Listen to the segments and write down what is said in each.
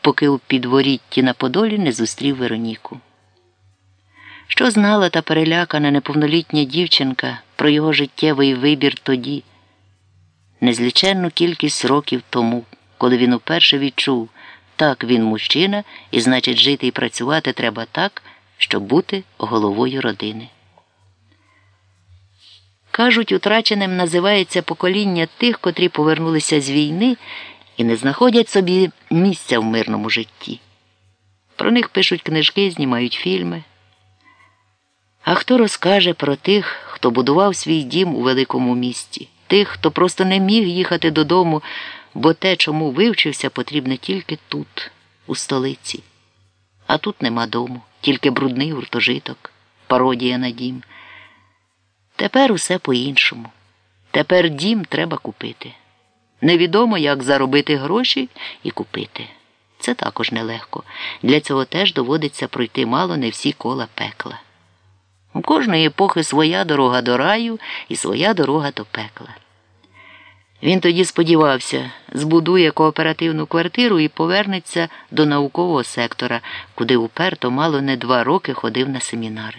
поки у підворітті на Подолі не зустрів Вероніку. Що знала та перелякана неповнолітня дівчинка про його життєвий вибір тоді, незліченну кількість років тому, коли він уперше відчув, так він мужчина, і значить, жити і працювати треба так, щоб бути головою родини. Кажуть, утраченим називається покоління тих, котрі повернулися з війни і не знаходять собі місця в мирному житті. Про них пишуть книжки, знімають фільми. А хто розкаже про тих, хто будував свій дім у великому місті, тих, хто просто не міг їхати додому, бо те, чому вивчився, потрібно тільки тут, у столиці. А тут нема дому, тільки брудний гуртожиток, пародія на дім. Тепер усе по-іншому. Тепер дім треба купити. Невідомо, як заробити гроші і купити. Це також нелегко. Для цього теж доводиться пройти мало не всі кола пекла. У кожної епохи своя дорога до раю і своя дорога до пекла. Він тоді сподівався, збудує кооперативну квартиру і повернеться до наукового сектора, куди уперто мало не два роки ходив на семінари.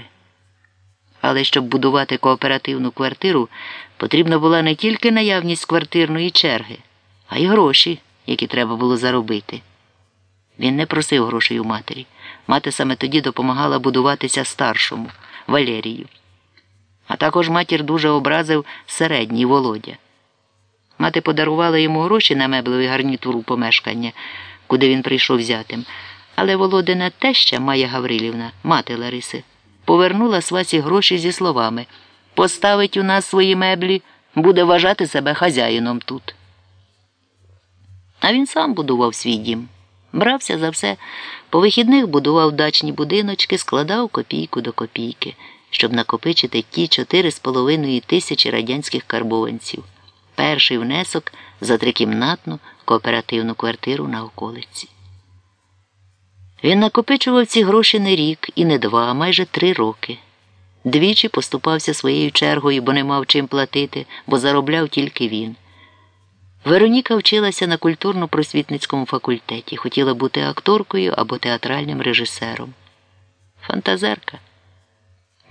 Але щоб будувати кооперативну квартиру, потрібна була не тільки наявність квартирної черги, а й гроші, які треба було заробити. Він не просив грошей у матері. Мати саме тоді допомагала будуватися старшому Валерію. А також матір дуже образив середній Володя. Мати подарувала йому гроші на меблевий гарнітуру помешкання, куди він прийшов взятим. Але Володина теща Майя Гаврилівна, мати Лариси, повернула свасі гроші зі словами Поставить у нас свої меблі, буде вважати себе хазяїном тут. А він сам будував свій дім. Брався за все, по вихідних будував дачні будиночки, складав копійку до копійки, щоб накопичити ті чотири з половиною тисячі радянських карбованців. Перший внесок за трикімнатну кооперативну квартиру на околиці. Він накопичував ці гроші не рік і не два, а майже три роки. Двічі поступався своєю чергою, бо не мав чим платити, бо заробляв тільки він. Вероніка вчилася на культурно-просвітницькому факультеті, хотіла бути акторкою або театральним режисером. Фантазерка.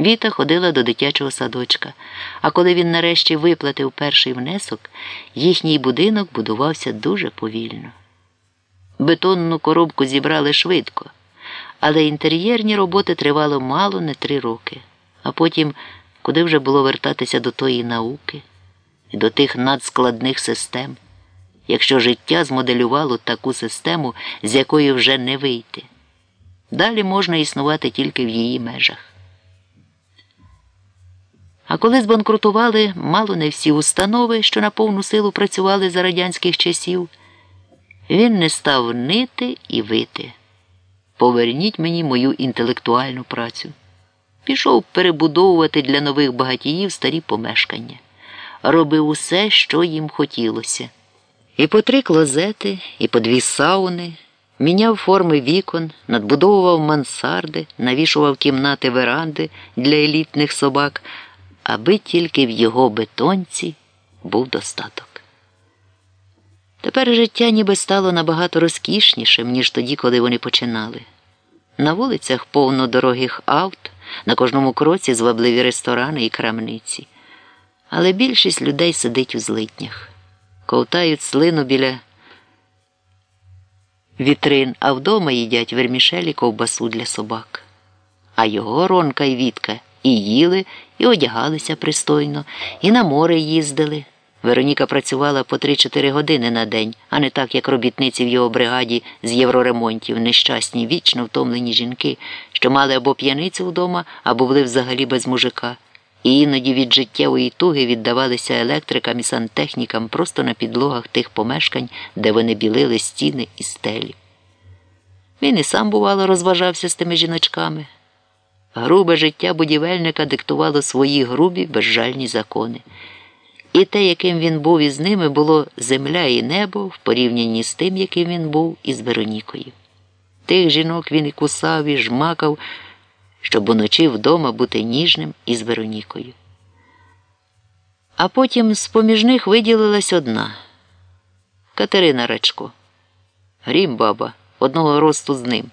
Віта ходила до дитячого садочка, а коли він нарешті виплатив перший внесок, їхній будинок будувався дуже повільно. Бетонну коробку зібрали швидко, але інтер'єрні роботи тривали мало не три роки, а потім, куди вже було вертатися до тої науки до тих надскладних систем, якщо життя змоделювало таку систему, з якої вже не вийти. Далі можна існувати тільки в її межах. А коли збанкрутували мало не всі установи, що на повну силу працювали за радянських часів, він не став нити і вити. Поверніть мені мою інтелектуальну працю. Пішов перебудовувати для нових багатіїв старі помешкання, робив усе, що їм хотілося. І по три клозети, і по дві сауни, міняв форми вікон, надбудовував мансарди, навішував кімнати веранди для елітних собак аби тільки в його бетонці був достаток. Тепер життя ніби стало набагато розкішнішим, ніж тоді, коли вони починали. На вулицях повно дорогих авт, на кожному кроці звабливі ресторани і крамниці. Але більшість людей сидить у злитнях, ковтають слину біля вітрин, а вдома їдять вермішелі ковбасу для собак. А його ронка й Вітка і їли, і одягалися пристойно, і на море їздили. Вероніка працювала по 3-4 години на день, а не так, як робітниці в його бригаді з євроремонтів, нещасні, вічно втомлені жінки, що мали або п'яницю вдома, або були взагалі без мужика. І іноді від життєвої туги віддавалися електрикам і сантехнікам просто на підлогах тих помешкань, де вони білили стіни і стелі. Він і сам, бувало, розважався з тими жіночками. Грубе життя будівельника диктувало свої грубі безжальні закони. І те, яким він був із ними, було земля і небо в порівнянні з тим, яким він був із Веронікою. Тих жінок він і кусав, і жмакав, щоб уночі вдома бути ніжним із Веронікою. А потім з поміж них виділилась одна Катерина Рачко. Грім баба одного росту з ним.